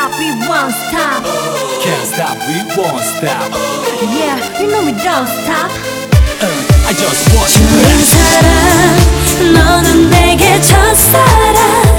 stop, we won't stop. Can't stop, we won't stop. Yeah, you know we don't stop. Uh, I just want you 내 back. 사랑 너는 내게 첫사랑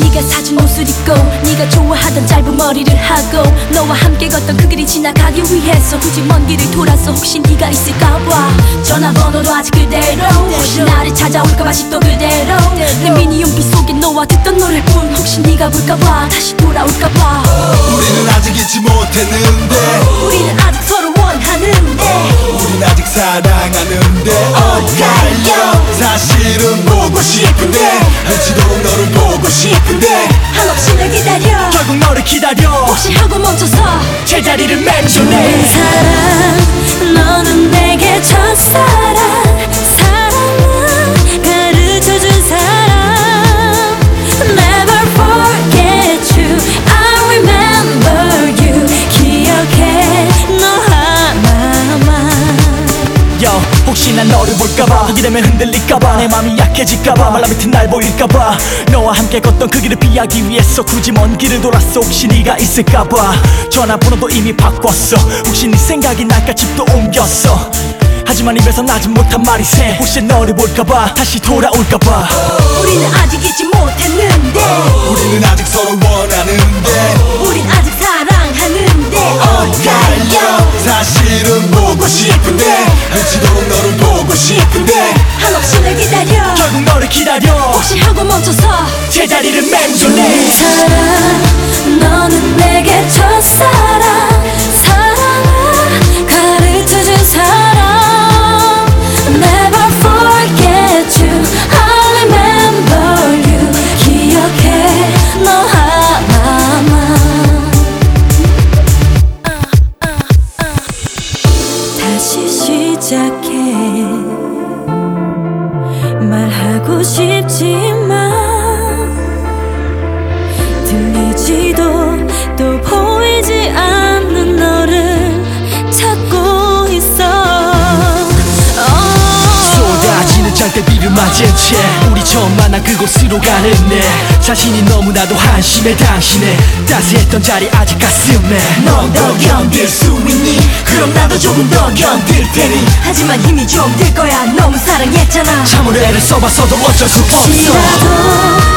네가 사준 옷을 입고 네가 좋아하던 짧은 머리를 하고 너와 함께 걷던 그 길이 지나가기 위해서 굳이 먼 길을 돌아서 혹시 네가 있을까봐 전화번호도 아직 그대로 혹시 나를 찾아올까봐 아직도 그대로 내 미니 용기 속에 너와 듣던 노래뿐 혹시 네가 볼까봐 다시 돌아올까봐 우리는 아직 잊지 못했는데 우리는 아직 서로 원하는데 우린 아직 사랑하는데 엇갈려 사실은 보고 싶은데. 미치도록 너를 보고 싶은데. 한없이 날 기다려. 결국 너를 기다려. 혹시 하고 멈춰서 제자리를 내 맹존해 사랑 너는 내게 첫사 혹시 난 너를 볼까봐 보게 되면 흔들릴까봐 내 맘이 약해질까봐 말라붙은 날 보일까봐 너와 함께 걷던 그 길을 피하기 위해서 굳이 먼 길을 돌았어. 혹시 네가 있을까봐 전화번호도 이미 바꿨어. 혹시 네 생각이 날까 집도 옮겼어. 하지만 입에서 나지 못한 말이 새. 혹시 너를 볼까봐 다시 돌아올까봐. 우리는 아직 잊지 못 혹시 하고 멈춰서 제자리를 내 맹존해 사랑 너는 내게 첫사랑 말하고 싶지만 들리지도 맞은 채 우리 처음 만난 그곳으로 가는 내 자신이 너무나도 한심해 당신의 따스했던 자리 아직 가슴에. 넌 더 견딜 수 있니? 그럼 나도 조금 더 견딜 테니. 하지만 힘이 좀 들 거야. 너무 사랑했잖아. 참으로 애를 써봐서도 어쩔 수 없어